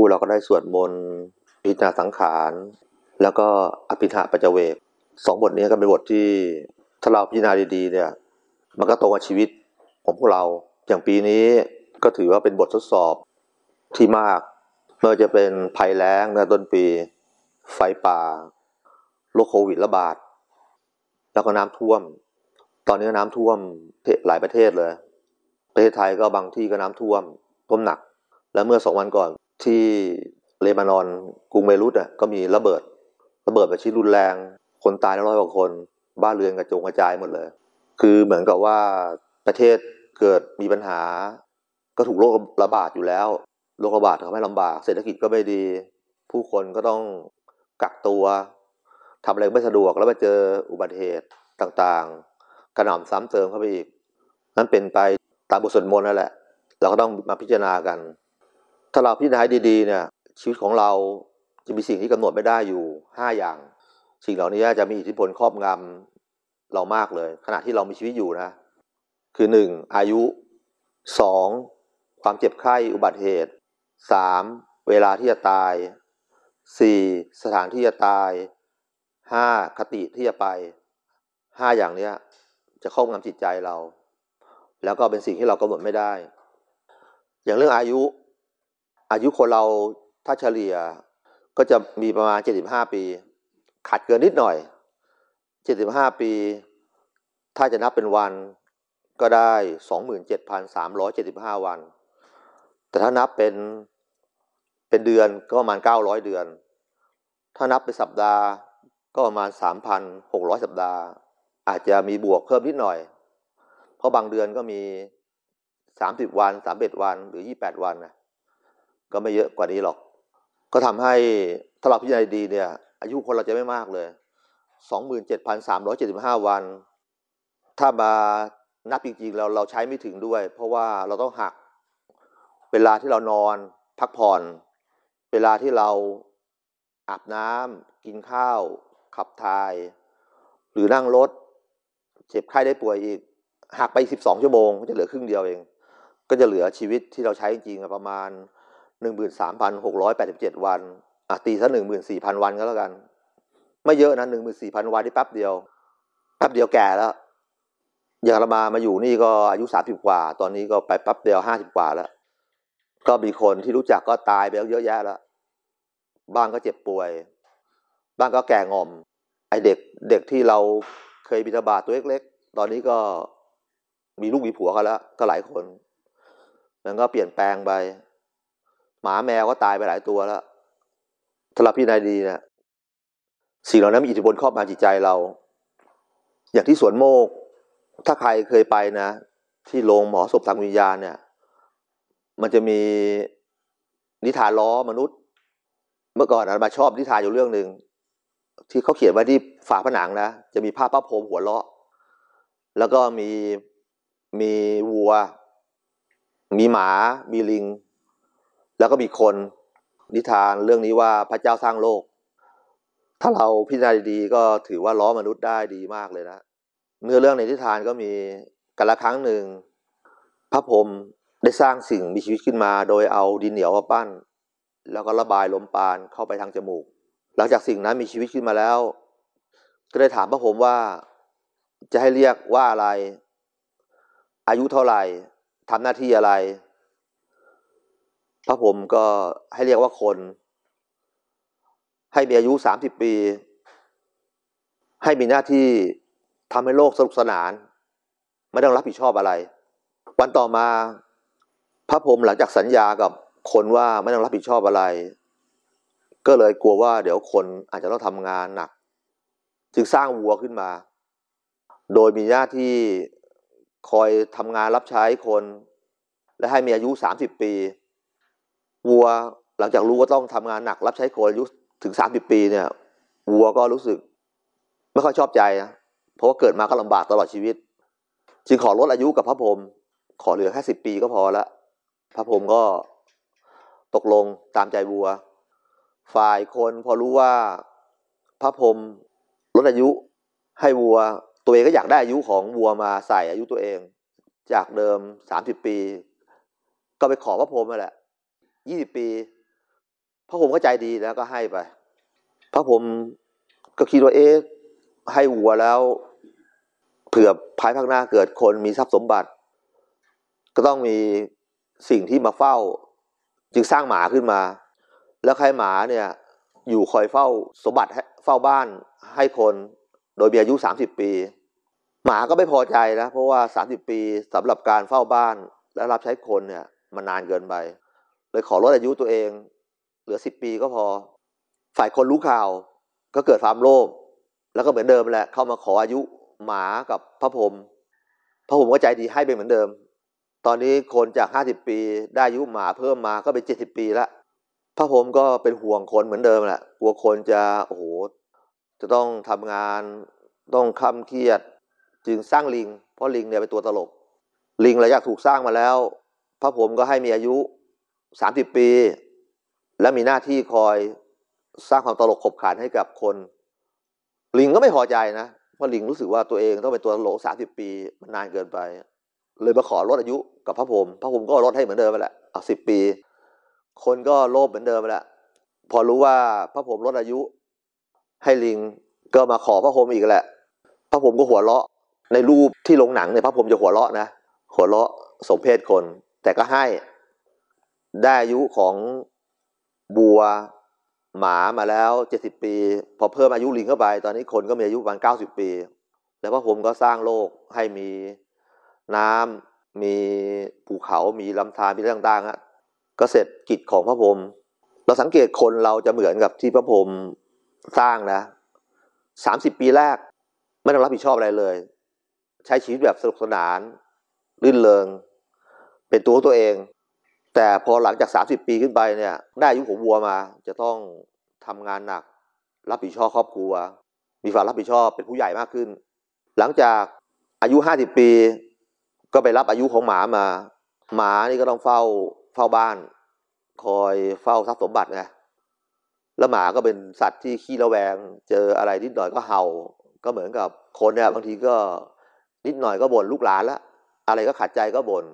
คู่เราก็ได้สวดมนต์พิจารณาสังขาร แล้วก็อภิธาปัจเวกสองบทนี้ก็เป็นบทที่ถ้าเราพิจารณาดีๆเนี่ย มันก็ตรงกับชีวิตของพวกเราอย่างปีนี้ก็ถือว่าเป็นบททดสอบที่มากไม่ว่าจะเป็นภัยแล้งในต้นปี ไฟป่าโรคโควิดระบาด แล้วก็น้ำท่วม ตอนนี้น้ำท่วมหลายประเทศเลย ประเทศไทยก็บางที่ก็น้ำท่วมท่วมหนัก และเมื่อสองวันก่อน ที่เลบานอนกรุงเบรุตอะก็มีระเบิด ระเบิดแบบชิ้นรุนแรง คนตายร้อยกว่าคน บ้านเรือนกระจงกระจายหมดเลย คือเหมือนกับว่าประเทศเกิดมีปัญหา ก็ถูกโรคระบาดอยู่แล้วโรคระบาดทำให้ลำบาก เศรษฐกิจก็ไม่ดี ผู้คนก็ต้องกักตัวทำอะไรไม่สะดวกแล้วมาเจออุบัติเหตุต่างๆ กระหน่ำซ้ำเติมเข้าไปอีก นั้นเป็นไปตามบทสวดมนต์นั่นแหละ เราก็ต้องมาพิจารณากัน ถ้าเราพิจารณาดีๆเนี่ยชีวิตของเราจะมีสิ่งที่กำหนดไม่ได้อยู่ห้าอย่าง สิ่งเหล่านี้จะมีอิทธิพลครอบงำเรามากเลย ขณะที่เรามีชีวิตอยู่นะ คือหนึ่งอายุสองความเจ็บไข้อุบัติเหตุสามเวลาที่จะตายสี่สถานที่จะตายห้าคติที่จะไปห้าอย่างเนี้ยจะครอบงำจิตใจเรา แล้วก็เป็นสิ่งที่เรากำหนดไม่ได้ อย่างเรื่องอายุ อายุคนเราถ้าเฉลี่ยก็จะมีประมาณเจ็ดสิบห้าปีขัดเกินนิดหน่อยเจ็ดสิบห้าปี ถ้าจะนับเป็นวันก็ได้สองหมื่นเจ็ดพันสามร้อยเจ็ดสิบห้าวัน แต่ถ้านับเป็นเป็นเดือนก็ประมาณเก้าร้อยเดือน ถ้านับเป็นสัปดาห์ก็ประมาณสามพันหกร้อยสัปดาห์ อาจจะมีบวกเพิ่มนิดหน่อย เพราะบางเดือนก็มีสามสิบวันสามเอ็ดวันหรือยี่แปดวันนะ ก็ไม่เยอะกว่านี้หรอก ก็ทำให้ถ้าเราพิจารณาดีเนี่ย อายุคนเราจะไม่มากเลยสองหมื่นเจ็ดพันสามร้อยเจ็ดสิบห้าวัน ถ้ามานับจริงๆเราเราใช้ไม่ถึงด้วย เพราะว่าเราต้องหัก เวลาที่เรานอน พักผ่อน เวลาที่เราอาบน้ำกินข้าว ขับถ่าย หรือนั่งรถ เจ็บไข้ได้ป่วยอีก หักไปสิบสองชั่วโมง ก็จะเหลือครึ่งเดียวเอง ก็จะเหลือชีวิตที่เราใช้จริงๆประมาณ หนึ่งหมื่นสามพันหกร้อยแปดสิบเจ็ดวันอะตีซะหนึ่งหมื่นสี่พันวันก็แล้วกัน ไม่เยอะนะหนึ่งหมื่นสี่พันวันที่แป๊บเดียวแป๊บเดียวแก่แล้วอย่างเรามามาอยู่นี่ก็อายุสามสิบกว่า ตอนนี้ก็ไปแป๊บเดียวห้าสิบกว่าแล้ว ก็มีคนที่รู้จักก็ตายไปแล้วเยอะแยะแล้วบ้างก็เจ็บป่วย บ้างก็แก่งอม ไอเด็กเด็กที่เราเคยบิณฑบาตัวเล็กๆ ตอนนี้ก็มีลูกมีผัวกันแล้ว ก็หลายคน มันก็เปลี่ยนแปลงไป หมาแมวก็ตายไปหลายตัวแล้วถ้าเราพิจารณาดีเนี่ยสิ่งเหล่านั้นมีอิทธิพลครอบงำจิตใจเรา อย่างที่สวนโมก ถ้าใครเคยไปนะ ที่โรงหมอศพทางวิญญาณเนี่ย มันจะมีนิทานล้อมนุษย์ เมื่อก่อนนะมาชอบนิทานอยู่เรื่องหนึ่งที่เขาเขียนไว้ที่ฝาผนังนะ จะมีภาพพระพรหมหัวเลาะ แล้วก็มีมีวัว มีหมา มีลิง แล้วก็มีคนนิทานเรื่องนี้ว่าพระเจ้าสร้างโลก ถ้าเราพิจารณาดีก็ถือว่าล้อมนุษย์ได้ดีมากเลยนะ เนื้อเรื่องในนิทานก็มีกันละครั้งหนึ่ง พระพรหมได้สร้างสิ่งมีชีวิตขึ้นมา โดยเอาดินเหนียวมาปั้น แล้วก็ระบายลมปานเข้าไปทางจมูก หลังจากสิ่งนั้นมีชีวิตขึ้นมาแล้ว ก็ได้ถามพระพรหมว่าจะให้เรียกว่าอะไร อายุเท่าไหร่ทำหน้าที่อะไร พระพรหมก็ให้เรียกว่าคน ให้มีอายุสามสิบปี ให้มีหน้าที่ทำให้โลกสนุกสนาน ไม่ต้องรับผิดชอบอะไร วันต่อมา พระพรหมหลังจากสัญญากับคนว่าไม่ต้องรับผิดชอบอะไร ก็เลยกลัวว่าเดี๋ยวคนอาจจะต้องทำงานหนัก จึงสร้างวัวขึ้นมา โดยมีหน้าที่คอยทำงานรับใช้คน และให้มีอายุสามสิบปี วัวหลังจากรู้ว่าต้องทำงานหนัก รับใช้คนอายุถึงสามสิบปีเนี่ย วัวก็รู้สึก ไม่ค่อยชอบใจนะเพราะว่าเกิดมาก็ลำบากตลอดชีวิต จึงขอลดอายุกับพระพรหมขอเหลือแค่สิบปีก็พอละพระพรหมก็ตกลงตามใจวัว ฝ่ายคนพอรู้ว่าพระพรหมลดอายุให้วัว ตัวเองก็อยากได้อายุของวัวมาใส่อายุตัวเอง จากเดิมสามสิบปี ก็ไปขอพระพรหมมาแหละ ยี่สิบปีพระผมก็ใจดีแล้วก็ให้ไป พระผมก็คิดว่าเอ๊ะให้วัวแล้ว เผื่อภายภาคหน้าเกิดคนมีทรัพย์สมบัติ ก็ต้องมีสิ่งที่มาเฝ้า จึงสร้างหมาขึ้นมา แล้วใครหมาเนี่ย อยู่คอยเฝ้าสมบัติเฝ้าบ้านให้คนโดยมีอายุสามสิบปี หมาก็ไม่พอใจนะเพราะว่าสามสิบปีสำหรับการเฝ้าบ้านและรับใช้คนเนี่ยมันนานเกินไป เลยขอลดอายุตัวเอง เหลือสิบปีก็พอ ฝ่ายคนรู้ข่าว ก็เกิดความโลภแล้วก็เหมือนเดิมแหละ เข้ามาขออายุหมากับพระพรหมพระพรหมก็ใจดีให้ไปเหมือนเดิม ตอนนี้คนจากห้าสิบปี ได้อายุหมาเพิ่มมาก็เป็นเจ็ดสิบปีละพระพรหมก็เป็นห่วงคนเหมือนเดิมแหละกลัวคนจะโอ้โหจะต้องทำงานต้องคำเครียดจึงสร้างลิง เพราะลิงเนี่ยเป็นตัวตลก ลิงหลังจากถูกสร้างมาแล้ว พระพรหมก็ให้มีอายุ สามสิบปี และมีหน้าที่คอยสร้างความตลกขบขันให้กับคน ลิงก็ไม่พอใจนะเพราะลิงรู้สึกว่าตัวเองต้องเป็นตัวตลกสามสิบปีมันนานเกินไป เลยมาขอลดอายุกับพระพรหมพระพรหมก็ลดให้เหมือนเดิมไปแหละเอาสิบปี คนก็โลภเหมือนเดิมไปแหละพอรู้ว่าพระพรหมลดอายุ ให้ลิงก็มาขอพระพรหมอีกแหละ พระพรหมก็หัวเราะในรูปที่ลงหนังเนี่ยพระพรหมจะหัวเราะนะหัวเราะสมเพศคน แต่ก็ให้ ได้อายุของบัวหมามาแล้วเจ็ดสิบปี พอเพิ่มอายุลิงเข้าไป ตอนนี้คนก็มีอายุประมาณเก้าสิบปี แล้วพระพรหมก็สร้างโลกให้มีน้ำมีภูเขา มีลำธารมีเรื่องต่างๆอะก็เสร็จกิจของพระพรหมเราสังเกตคนเราจะเหมือนกับที่พระพรหมสร้างนะสามสิบปีแรก ไม่ต้องรับผิดชอบอะไรเลย ใช้ชีวิตแบบสนุกสนาน รื่นเริง เป็นตัวตัวเอง แต่พอหลังจากสามสิบปีขึ้นไปเนี่ยได้อายุของวัวมา จะต้องทำงานหนัก รับผิดชอบครอบครัว มีความรับผิดชอบเป็นผู้ใหญ่มากขึ้น หลังจากอายุห้าสิบปี ก็ไปรับอายุของหมามา หมานี่ก็ต้องเฝ้าเฝ้าบ้าน คอยเฝ้าทรัพย์สมบัติไงแล้วหมาก็เป็นสัตว์ที่ขี้ระแวง เจออะไรนิดหน่อยก็เห่า ก็เหมือนกับคนเนี่ยบางทีก็นิดหน่อยก็บ่นลูกหลานละอะไรก็ขัดใจก็บน่น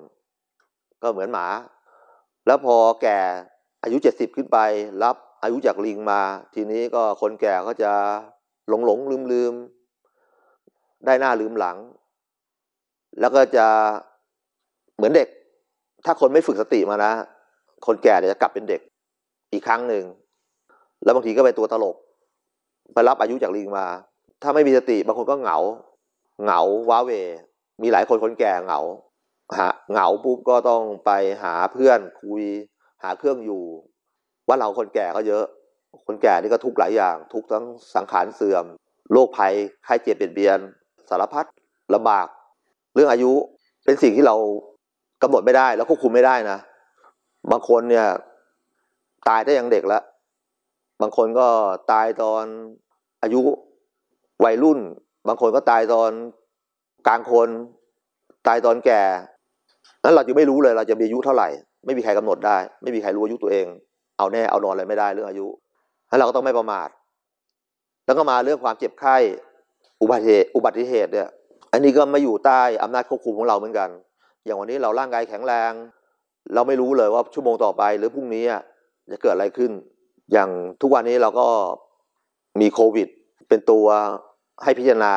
ก็เหมือนหมา แล้วพอแก่อายุเจ็ดสิบขึ้นไปรับอายุจากลิงมา ทีนี้ก็คนแก่ก็จะหลงหลงลืมลืมได้หน้าลืมหลัง แล้วก็จะเหมือนเด็ก ถ้าคนไม่ฝึกสติมานะ คนแก่จะกลับเป็นเด็กอีกครั้งหนึ่ง แล้วบางทีก็เป็นตัวตลก ไปรับอายุจากลิงมา ถ้าไม่มีสติบางคนก็เหงา เหงาว้าเว มีหลายคนคนแก่เหงา หาเหงาปุ๊บก็ต้องไปหาเพื่อนคุย หาเครื่องอยู่ ว่าเราคนแก่ก็เยอะ คนแก่นี่ก็ทุกหลายอย่าง ทุกทั้งสังขารเสื่อมโรคภัยไข้เจ็บเบียดเบียน สารพัดลำบาก เรื่องอายุเป็นสิ่งที่เรากำหนดไม่ได้ แล้วควบคุมไม่ได้นะบางคนเนี่ย ตายได้ยังเด็กแล้วบางคนก็ตายตอนอายุวัยรุ่น บางคนก็ตายตอนกลางคน ตายตอนแก่ นั้นเราจะไม่รู้เลยเราจะมีอายุเท่าไหร่ ไม่มีใครกำหนดได้ ไม่มีใครรู้อายุตัวเอง เอาแน่เอานอนอะไรไม่ได้เรื่องอายุนั้นเราก็ต้องไม่ประมาท แล้วก็มาเรื่องความเจ็บไข้อุบัติเหตุอุบัติเหตุเนี่ย อันนี้ก็ไม่อยู่ใต้อำนาจควบคุมของเราเหมือนกัน อย่างวันนี้เราร่างกายแข็งแรง เราไม่รู้เลยว่าชั่วโมงต่อไปหรือพรุ่งนี้จะเกิดอะไรขึ้น อย่างทุกวันนี้เราก็มีโควิด เป็นตัวให้พิจารณา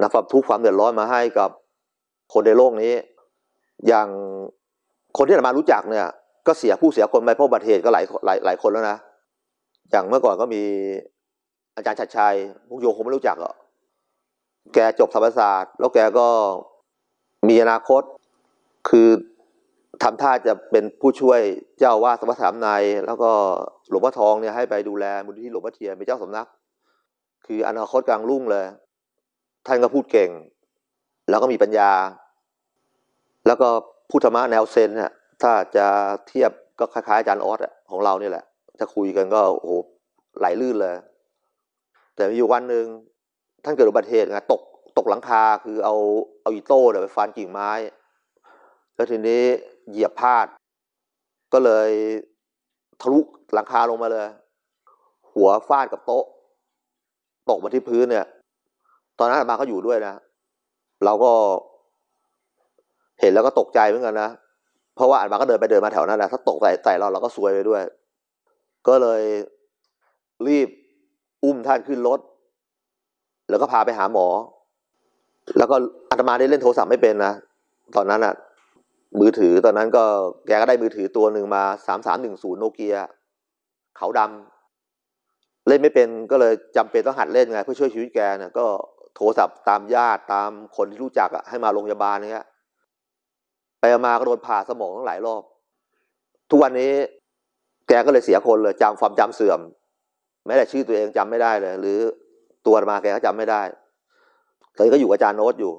นะความทุกความเดือดร้อนมาให้กับคนในโลกนี้ อย่างคนที่เรามารู้จักเนี่ย ก็เสียผู้เสียคนไปเพราะอุบัติเหตุก็หลายหลายหลายคนแล้วนะอย่างเมื่อก่อนก็มีอาจารย์ชัดชัยพวกโยคงไม่รู้จักอะแกจบธรรมศาสตร์ แล้วแกก็มีอนาคต คือทำท่าจะเป็นผู้ช่วยเจ้าวาดสมถามนายแล้วก็หลวงพ่อทองเนี่ยให้ไปดูแลมูลนิธิหลวงพ่อเทียนเป็นเจ้าสำนัก คืออนาคตกลางรุ่งเลย ท่านก็พูดเก่ง แล้วก็มีปัญญา แล้วก็พูดธมะแนวเซนเนี่ยถ้าจะเทียบก็คล้ายๆอาจารย์ออสของเราเนี่ยแหละ ถ้าคุยกันก็โอ้โหไหลลื่นเลย แต่มีอยู่วันหนึ่งท่านเกิดอุบัติเหตุไงตกตกหลังคาคือเอาเอาอีโต้เนี่ยไปฟันกิ่งไม้ แล้วทีนี้เหยียบพลาด ก็เลยทะลุหลังคาลงมาเลย หัวฟาดกับโต๊ะ ตกมาที่พื้นเนี่ย ตอนนั้นอามาอยู่ด้วยนะ เราก็ เห็นแล้วก็ตกใจเหมือนกันนะเพราะว่าอามาก็เดินไปเดินมาแถวนั้นแหละถ้าตกใส่ใส่เราเราก็ซวยไปด้วย ก็เลยรีบอุ้มท่านขึ้นรถ แล้วก็พาไปหาหมอ แล้วก็อาตมาได้เล่นโทรศัพท์ไม่เป็นนะตอนนั้นอะมือถือตอนนั้นก็แกก็ได้มือถือตัวหนึ่งมาสามสามหนึ่งศูนย์โนเกียเขาดำเล่นไม่เป็นก็เลยจำเป็นต้องหัดเล่นไงเพื่อช่วยชีวิตแกเนี่ยก็โทรศัพท์ตามญาติตามคนที่รู้จักอะให้มาโรงพยาบาลเนี้ย ไปมาก็โดนผ่าสมองทั้งหลายรอบ ทุกวันนี้แกก็เลยเสียคนเลยจำความจำเสื่อม แม้แต่ชื่อตัวเองจำไม่ได้เลย หรือตัวมาแกก็จำไม่ได้ตอนนี้ก็อยู่อาจารย์โน้ตอยู่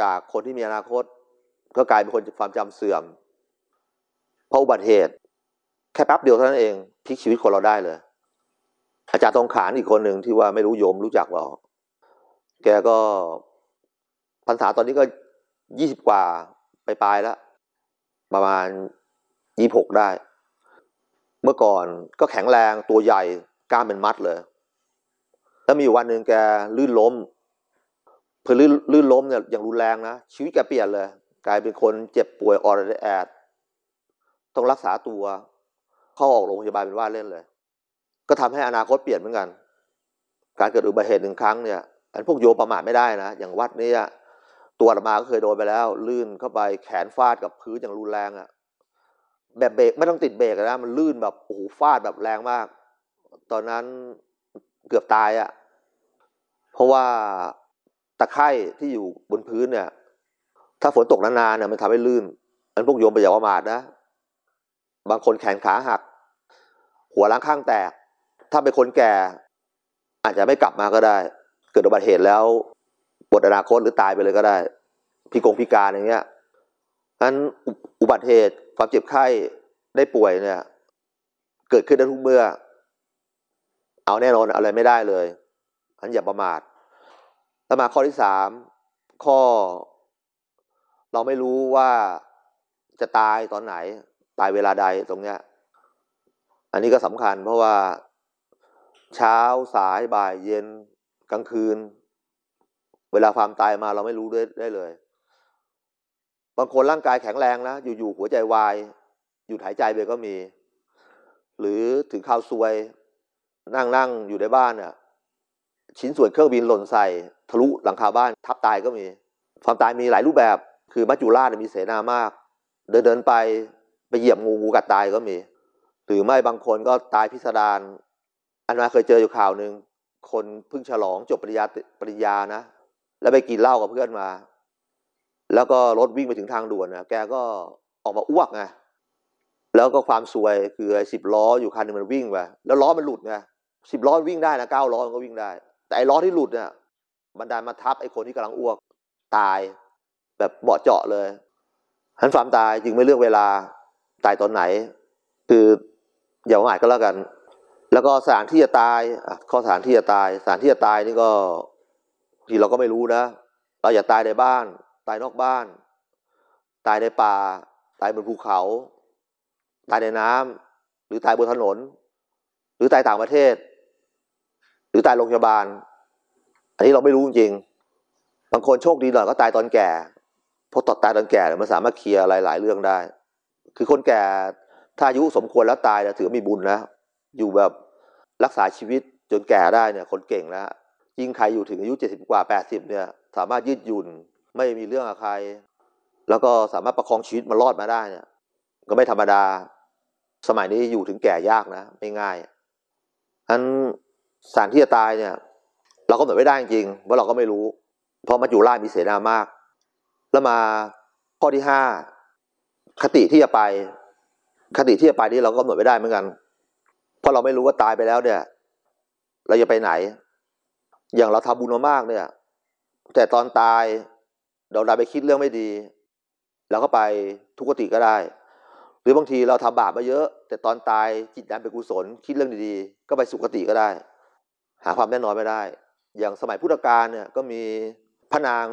จากคนที่มีอนาคต ก็กลายเป็นคนความจำเสื่อม เพราะอุบัติเหตุ แค่แป๊บเดียวเท่านั้นเองพลิกชีวิตคนเราได้เลย อาจารย์ทองขานอีกคนหนึ่งที่ว่าไม่รู้โยมรู้จักเปล่าแกก็พรรษาตอนนี้ก็ยี่สิบกว่า ไปปลายแล้วประมาณยี่หกได้ เมื่อก่อนก็แข็งแรงตัวใหญ่กล้ามเป็นมัดเลย แล้วมีอยู่วันหนึ่งแกลื่นล้มเพื่อลื่นลื่นล้มเนี่ยอย่างรุนแรงนะชีวิตแกเปลี่ยนเลย กลายเป็นคนเจ็บป่วยออดแอดต้องรักษาตัว เข้าออกโรงพยาบาลเป็นว่าเล่นเลย ก็ทำให้อนาคตเปลี่ยนเหมือนกัน การเกิดอุบัติเหตุหนึ่งครั้งเนี่ยอันพวกโยประมาทไม่ได้นะ อย่างวัดนี้ ตัวอามาก็เคยโดนไปแล้ว ลื่นเข้าไปแขนฟาดกับพื้นอย่างรุนแรงอะ่ะแบบเบรกไม่ต้องติดเบรกนะมันลื่นแบบโอ้โหฟาดแบบแรงมาก ตอนนั้นเกือบตายอะ่ะเพราะว่าตะไคร่ที่อยู่บนพื้นเนี่ย ถ้าฝนตกนานๆเนี่ยมันทำให้ลื่นอันพวกโยมไปอย่าประมาทนะ บางคนแขนขาหัก หัวล้างข้างแตก ถ้าเป็นคนแก่ อาจจะไม่กลับมาก็ได้ เกิดอุบัติเหตุแล้ว หมดอนาคตหรือตายไปเลยก็ได้ พิกงพิการอย่างเงี้ยนั้นอุบัติเหตุความเจ็บไข้ได้ป่วยเนี่ย เกิดขึ้นได้ทุกเมื่อ เอาแน่นอนอะไรไม่ได้เลยอันอย่าประมาทแล้วมาข้อที่สามข้อ เราไม่รู้ว่าจะตายตอนไหน ตายเวลาใดตรงเนี้ย อันนี้ก็สำคัญเพราะว่าเช้าสายบ่ายเย็นกลางคืน เวลาความตายมาเราไม่รู้ได้ได้เลย บางคนร่างกายแข็งแรงนะอยู่ๆหัวใจวาย หยุดหายใจไปก็มี หรือถึงข่าวซวย นั่งนั่งอยู่ในบ้านเนี่ยชิ้นส่วนเครื่องบินหล่นใส่ทะลุหลังคาบ้าน ทับตายก็มี ความตายมีหลายรูปแบบ คือมัจจุราชมีเสนามาก เดินเดินไปไปเหยียบงูงูกัดตายก็มี หรือไม่บางคนก็ตายพิสดารอันมาเคยเจออยู่ข่าวหนึ่งคนเพิ่งฉลองจบปริญญาปริญญานะ แล้วไปกินเหล้ากับเพื่อนมา แล้วก็รถวิ่งไปถึงทางด่วนนะแกก็ออกมาอ้วกไงแล้วก็ความซวยคือไอ้สิบล้ออยู่คันนึงมันวิ่งไปแล้วล้อมันหลุดไงสิบล้อวิ่งได้นะเก้าล้อมันก็วิ่งได้ แต่ไอ้ล้อที่หลุดเนี่ยบันดาลมาทับไอ้คนที่กำลังอ้วกตาย แบบเบาะเจาะเลยหันความตายจึงไม่เลือกเวลาตายตอนไหน คืออย่าประมาทก็แล้วกัน แล้วก็สถานที่จะตายข้อสถานที่จะตายสถานที่จะตายนี่ก็ ทีเราก็ไม่รู้นะ เราอย่าตายในบ้าน ตายนอกบ้าน ตายในป่า ตายบนภูเขา ตายในน้ำหรือตายบนถนน หรือตายต่างประเทศ หรือตายโรงพยาบาล อันนี้เราไม่รู้จริง บางคนโชคดีหน่อยก็ตายตอนแก่เพราะตอดตายตอนแก่มันสามารถเคลียร์หลายเรื่องได้ คือคนแก่ถ้าอายุสมควรแล้วตายเนี่ยถือมีบุญนะอยู่แบบรักษาชีวิตจนแก่ได้เนี่ยคนเก่งแล้ว ยิ่งใครอยู่ถึงอายุเจ็ดสิบกว่าแปดสิบเนี่ย สามารถยืดหยุ่นไม่มีเรื่องกับใคร แล้วก็สามารถประคองชีวิตมารอดมาได้เนี่ย ก็ไม่ธรรมดา สมัยนี้อยู่ถึงแก่ยากนะ ไม่ง่ายอันสารที่จะตายเนี่ย เราก็หมือนไม่ได้จริงเพราะเราก็ไม่รู้ เพราะมาอยู่ล่ามีเสนามาก แล้วมาข้อที่ห้าคติที่จะไป คติที่จะไปนี่เราก็กำหนดไม่ได้เหมือนกัน เพราะเราไม่รู้ว่าตายไปแล้วเนี่ย เราจะไปไหน อย่างเราทำบุญมามากเนี่ย แต่ตอนตายเราได้ไปคิดเรื่องไม่ดีเราก็ไปทุกขติก็ได้ หรือบางทีเราทำบาปมาเยอะ แต่ตอนตายจิตนั้นเป็นกุศลคิดเรื่องดีๆ ก็ไปสุขติก็ได้ หาความแน่นอนไม่ได้ อย่างสมัยพุทธกาลเนี่ยก็มีพระนาง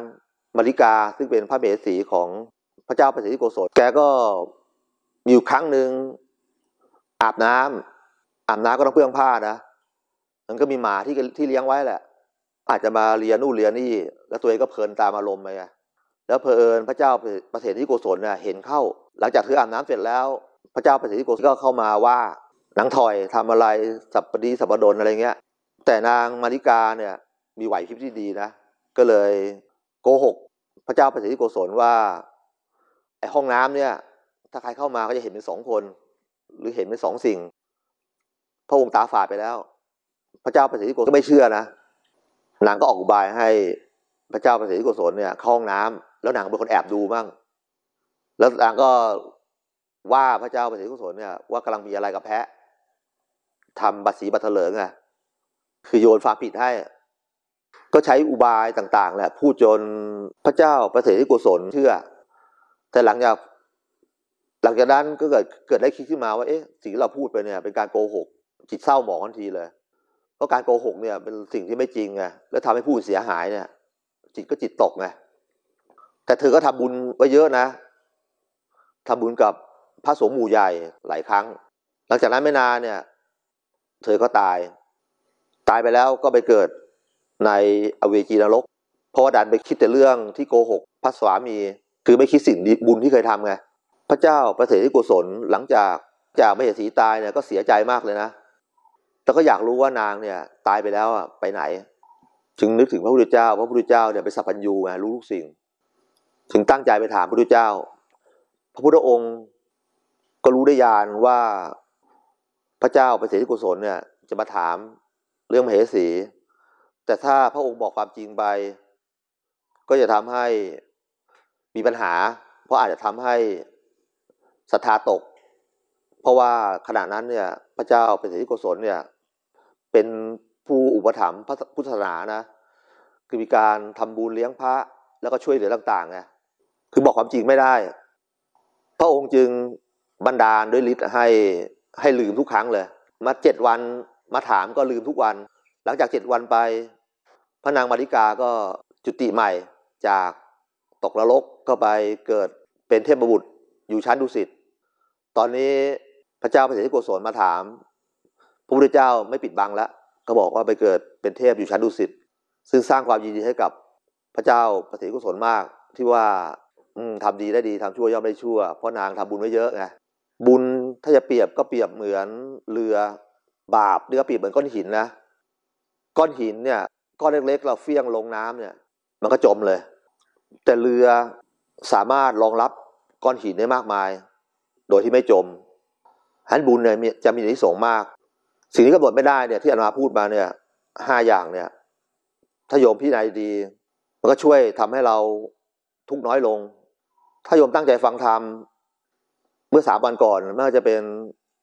มาริกาซึ่งเป็นพระเมสีของพระเจ้าประสิทธิโกศลแกก็มีอยู่ครั้งหนึ่งอาบน้ำอาบน้ำก็ต้องเพื่องผ้านะมันก็มีหมาที่ที่เลี้ยงไว้แหละ อาจจะมาเลียนนู่นเลียนนี่ แล้วตัวเองก็เพลินตามอารมณ์ไปแล้วเพลินพระเจ้าประเสิทธิโกศลเนี่ยเห็นเข้า หลังจากเธออาบน้ำเสร็จแล้ว พระเจ้าประเสิทธิโกศลก็เข้ามาว่านางถอยทำอะไรสับปดีสับปดนอะไรเงี้ย แต่นางมาริกาเนี่ยมีไหวพริบที่ดีนะ ก็เลยโกหก พระเจ้าประเสิทธิโกศลว่าไอห้องน้ำเนี่ย ถ้าใครเข้ามาก็จะเห็นเป็นสองคน หรือเห็นเป็นสองสิ่ง พระองค์ตาฝาดไปแล้ว พระเจ้าประสิทธิโกศลก็ไม่เชื่อนะ นางก็ออกอุบายให้พระเจ้าประสิทธิโกศลเนี่ยเข้าห้องน้ำแล้วนางเป็นคนแอบดูมั่งแล้วนางก็ว่าพระเจ้าประสิทธิโกศลเนี่ยว่ากำลังมีอะไรกับแพะทำบัตรสีบัตรเถลิงไงคือโยนควาผิดให้ ก็ใช้อุบายต่าง ๆ แหละพูดจนพระเจ้าประสิทธิโกศลเชื่อ แต่หลังจากหลังจากนั้นก็เกิดเกิดได้คิดขึ้นมาว่าเอ๊ะสิ่งที่เราพูดไปเนี่ยเป็นการโกหกจิตเศร้าหมองทันทีเลย เพราะการโกหกเนี่ยเป็นสิ่งที่ไม่จริงไงแล้วทำให้ผู้อื่นเสียหายเนี่ย จิตก็จิตตกไงแต่เธอก็ทำบุญไว้เยอะนะทำบุญกับพระสงฆ์หมู่ใหญ่หลายครั้ง หลังจากนั้นไม่นานเนี่ย เธอก็ตาย ตายไปแล้วก็ไปเกิดในอเวจีนรก เพราะว่าดันไปคิดแต่เรื่องที่โกหกพระสวามี คือไม่คิดสิ่งบุญที่เคยทำไง พระเจ้าประเสริฐที่กุศลหลังจากจากไม่เหสีตายเนี่ยก็เสียใจมากเลยนะ แต่ก็อยากรู้ว่านางเนี่ยตายไปแล้วอะไปไหน จึงนึกถึงพระพุทธเจ้าพระพุทธเจ้าเนี่ยเป็นสัพพัญญูไงรู้ทุกสิ่ง ถึงตั้งใจไปถามพระพุทธเจ้า พระพุทธองค์ก็รู้ได้ยานว่าพระเจ้าประเสริฐที่กุศลเนี่ย จะมาถามเรื่องมเหสี แต่ถ้าพระองค์บอกความจริงไป ก็จะทำให้มีปัญหา เพราะอาจจะทำให้ศรัทธาตก เพราะว่าขณะนั้นเนี่ย พระเจ้าเป็นสิทธิโกศลเนี่ย เป็นผู้อุปถัมภ์พระพุทธศาสนานะ คือมีการทำบุญเลี้ยงพระแล้วก็ช่วยเหลือต่างๆไงคือบอกความจริงไม่ได้ พระองค์จึงบันดาลด้วยฤทธิ์ให้ให้ลืมทุกครั้งเลย มาเจ็ดวันมาถามก็ลืมทุกวัน หลังจากเจ็ดวันไป พระนางมาริกาก็จุติใหม่จากตกนรกก็ไปเกิดเป็นเทพบุตรอยู่ชั้นดุสิต ตอนนี้พระเจ้าพระเสด็จโกศลมาถาม พระพุทธเจ้าไม่ปิดบังแล้วก็บอกว่าไปเกิดเป็นเทพอยู่ชั้นดุสิตซึ่งสร้างความยินดีให้กับพระเจ้าพระเสด็จโกศลมากที่ว่าอืมทำดีได้ดีทำชั่วย่อมได้ชั่ว เพราะนางทำบุญไว้เยอะไงบุญถ้าจะเปรียบก็เปรียบเหมือนเรือบาปเรือเปรียบเหมือนก้อนหินนะก้อนหินเนี่ยก้อนเล็กๆ เราเฟี้ยงลงน้ำเนี่ย มันก็จมเลย แต่เรือสามารถรองรับก้อนหินได้มากมาย โดยที่ไม่จมฮันบุญเนี่ยจะมีนิสงมาก สิ่งที่กำหนดไม่ได้เนี่ยที่อามาพูดมาเนี่ยห้าอย่างเนี่ย ถ้าโยมพี่นายดี มันก็ช่วยทำให้เราทุกน้อยลง ถ้าโยมตั้งใจฟังธรรมเมื่อสามวันก่อนไม่ว่าจะเป็น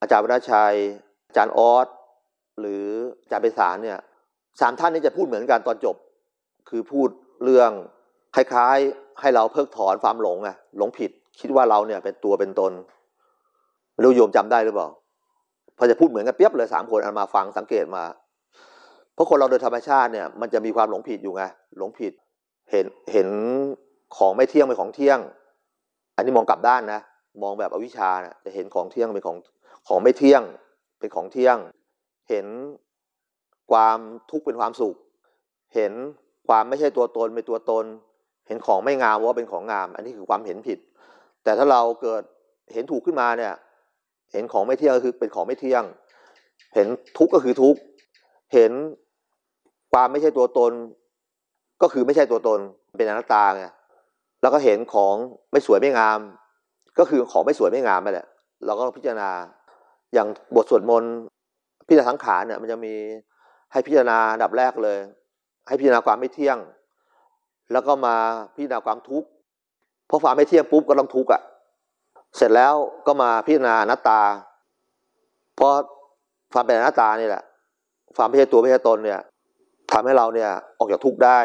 อาจารย์วรชัย อาจารย์ออสหรืออาจารย์ไปสารเนี่ยสามท่านนี้จะพูดเหมือนกันตอนจบ คือพูดเรื่องคล้ายๆ ให้เราเพิกถอนความหลงไงหลงผิด คิดว่าเราเนี่ยเป็นตัวเป็นตนไม่รู้โยมจำได้หรือเปล่า พอจะพูดเหมือนกันเปียบเลยสามคนเอามาฟังสังเกตมา เพราะคนเราโดยธรรมชาติเนี่ยมันจะมีความหลงผิดอยู่ไงหลงผิดเห็นเห็นของไม่เที่ยงเป็นของเที่ยง อันนี้มองกลับด้านนะมองแบบอวิชชานะจะเห็นของเที่ยงเป็นของของไม่เที่ยงเป็นของเที่ยง เห็นความทุกข์เป็นความสุข เห็นความไม่ใช่ตัวตนเป็นตัวตน เห็นของไม่งามว่าเป็นของงาม อันนี้คือความเห็นผิด แต่ถ้าเราเกิดเห็นถูกขึ้นมาเนี่ย เห็นของไม่เที่ยงก็คือเป็นของไม่เที่ยง เห็นทุกข์ก็คือทุกข์ เห็นความไม่ใช่ตัวตน ก็คือไม่ใช่ตัวตนเป็นอนัตตาไงแล้วก็เห็นของไม่สวยไม่งาม ก็คือของไม่สวยไม่งามไปแหละเราก็พิจารณาอย่างบทสวดมนต์พิจารณาสังขารเนี่ยมันจะมีให้พิจารณาดับแรกเลย ให้พิจารณาความไม่เที่ยง แล้วก็มาพิจารณาความทุกข์เพราะความไม่เที่ยงปุ๊บก็ต้องทุกข์อะ เสร็จแล้วก็มาพิจารณาอนัตตา เพราะความเป็นอนัตตานี่แหละ ความไม่ใช่ตัวไม่ใช่ตนเนี่ยทำให้เราเนี่ยออกจากทุกข์ได้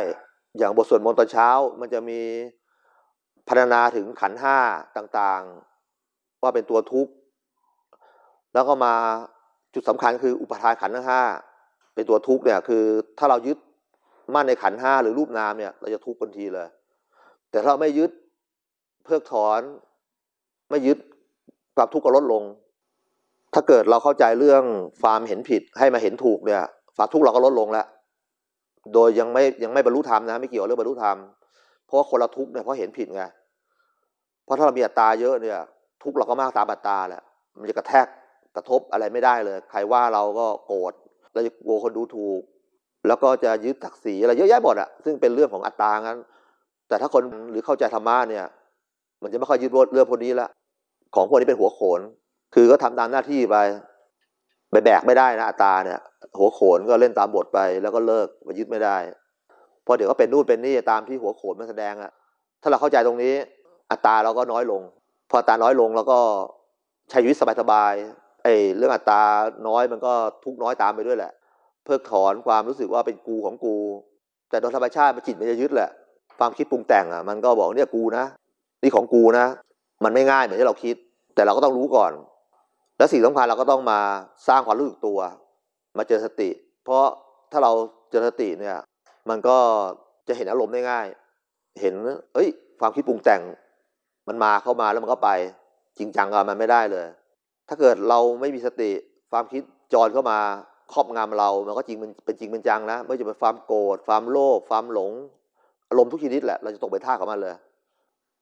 อย่างบทสวดมนต์ตอนเช้ามันจะมีพัฒนาถึงขันห้าต่างๆ ว่าเป็นตัวทุกข์ แล้วก็มาจุดสำคัญคืออุปทานขันห้าเป็นตัวทุกข์เนี่ยคือถ้าเรายึดมั่นในขันห้าหรือรูปนามเนี่ย เราจะทุกข์ทันทีเลย แต่ถ้าเราไม่ยึดเพิกถอน ไม่ยึดความทุกข์ก็ลดลง ถ้าเกิดเราเข้าใจเรื่องความเห็นผิดให้มาเห็นถูกเนี่ยความทุกข์เราก็ลดลงแล้วโดยยังไม่ยังไม่บรรลุธรรมนะไม่เกี่ยวเรื่องบรรลุธรรมเพราะว่าคนเราทุกข์เนี่ยเพราะเห็นผิดไงเพราะถ้าเรามีอัตตาเยอะเนี่ย ทุกข์เราก็มากตามอัตตาแหละมันจะกระแทกกระทบอะไรไม่ได้เลย ใครว่าเราก็โกรธเราจะกลัวคนดูถูก แล้วก็จะยึดศักดิ์ศรีอะไรเยอะแยะหมดอะซึ่งเป็นเรื่องของอัตตางั้น แต่ถ้าคนหรือเข้าใจธรรมะเนี่ย มันจะไม่ค่อยยึดเรื่องพวกนี้ละ ของพวกนี้เป็นหัวโขน คือก็ทำตามหน้าที่ไปไปแบกไม่ได้นะอัตตาเนี่ย หัวโขนก็เล่นตามบทไปแล้วก็เลิกมายึดไม่ได้เพราะเดี๋ยวก็เป็นนู่นเป็นนี่ตามที่หัวโขนมันแสดงอะถ้าเราเข้าใจตรงนี้ อัตราเราก็น้อยลง พออัตราน้อยลงแล้วก็ใช้ชีวิตสบายๆไอ้เรื่องอัตราน้อยมันก็ทุกน้อยตามไปด้วยแหละ เพิกถอนความรู้สึกว่าเป็นกูของกู แต่โดยธรรมชาติมันจิตมันจะยึดแหละ ความคิดปรุงแต่งอะมันก็บอกเนี่ยกูนะ นี่ของกูนะ มันไม่ง่ายเหมือนที่เราคิด แต่เราก็ต้องรู้ก่อน แล้วสิ่งสำคัญเราก็ต้องมาสร้างความรู้สึกตัว มาเจอสติ เพราะถ้าเราเจอสติเนี่ย มันก็จะเห็นอารมณ์ได้ง่าย เห็น เอ้ย ความคิดปรุงแต่ง มันมาเข้ามาแล้วมันก็ไป จริงจังกับมันไม่ได้เลย ถ้าเกิดเราไม่มีสติ ความคิดจรเข้ามาครอบงำเรา มันก็จริงเป็นจริงเป็นจังนะ ไม่ว่าจะเป็นความโกรธ ความโลภ ความหลง อารมณ์ทุกชนิดแหละ เราจะตกไปท่าของมันเลย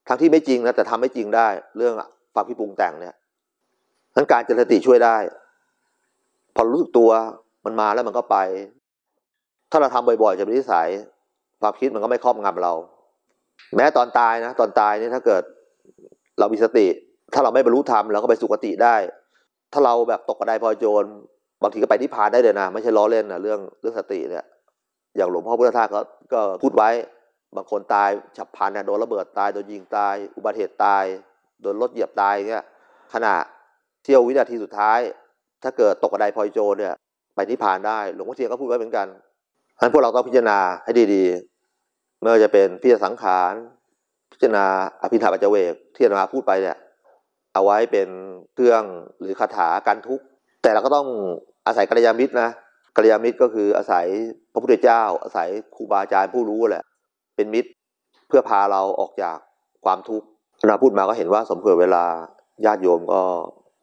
ทั้งที่ไม่จริงนะแต่ทำไม่จริงได้ เรื่องความคิดปรุงแต่งเนี่ยทั้นการเจริญสติช่วยได้ พอรู้สึกตัวมันมาแล้วมันก็ไป ถ้าเราทำบ่อยๆ จะเป็นนิสัยความคิดมันก็ไม่ครอบงำเรา แม้ตอนตายนะ ตอนตายนี่ถ้าเกิดเรามีสติ ถ้าเราไม่บรรลุธรรมเราก็ไปสุคติได้ ถ้าเราแบบตกกระไดพลอยโจร บางทีก็ไปนิพพานได้เลยนะ ไม่ใช่ล้อเล่นนะเรื่องเรื่องสติเนี่ย อย่างหลวงพ่อพุทธทาสก็ก็พูดไว้ บางคนตายฉับพลันเนี่ยโดนระเบิดตายโดนยิงตาย อุบัติเหตุตาย โดนรถเหยียบตายเงี้ยขณะเที่ยววินาทีสุดท้าย ถ้าเกิดตกกระไดพลอยโจรเนี่ย ไปนิพพานได้ หลวงพ่อเทียนก็พูดไว้เหมือนกันฉะนั้นพวกเราต้องพิจารณาให้ดีๆไม่ว่าจะเป็นพิจารสังขารพิจารณาอภิธรรปัจเจเวกที่อาจารพูดไปเนี่ยเอาไว้เป็นเครื่องหรือคาถาการทุกข์แต่เราก็ต้องอาศัยกัลยาณมิตรนะกัลยาณมิตรก็คืออาศัยพระพุทธเจ้า อาศัยครูบาอาจารย์ผู้รู้แหละ เป็นมิตรเพื่อพาเราออกจากความทุกข์นาพูดมาก็เห็นว่าสมควรเวลาญาติโยมก็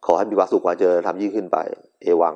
ขอให้มีความสุขความเจริญทำยิ่งขึ้นไป เอวัง